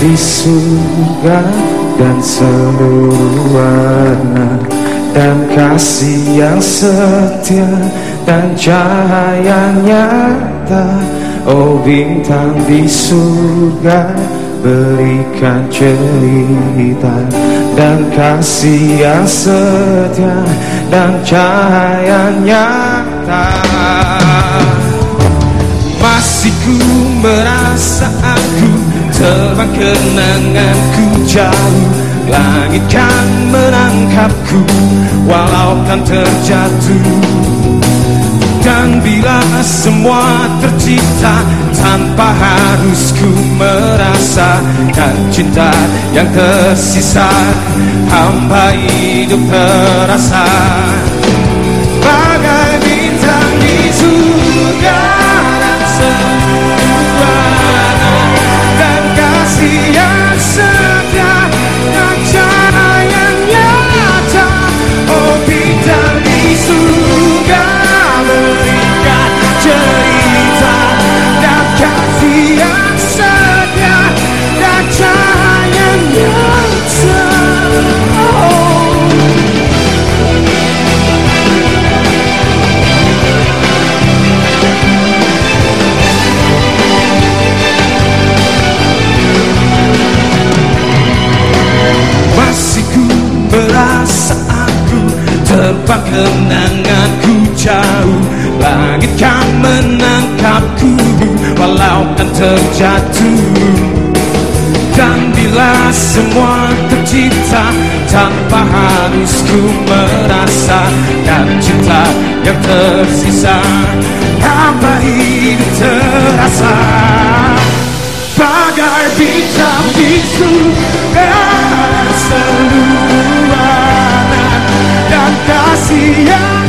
di surga dan seluruh warna dan kasih yang setia dan cahaya nyata. Oh bintang di surga berikan cerita. Dan kasih yang setia dan cahaya nyata. Masih ku merasa terbang kenanganku jauh. Langit kan menangkapku walau kan terjatuh. Dan bila semua tercipta tanpa harus ku merasakan cinta yang tersisa Hamba hidup terasa kenanganku jauh Langit kan menangkapku walau kan terjatuh. Dan bila semua tercipta tanpa harus ku merasakan cinta yang tersisa Hamba hidup terasa. Bagai bintang surga yeah.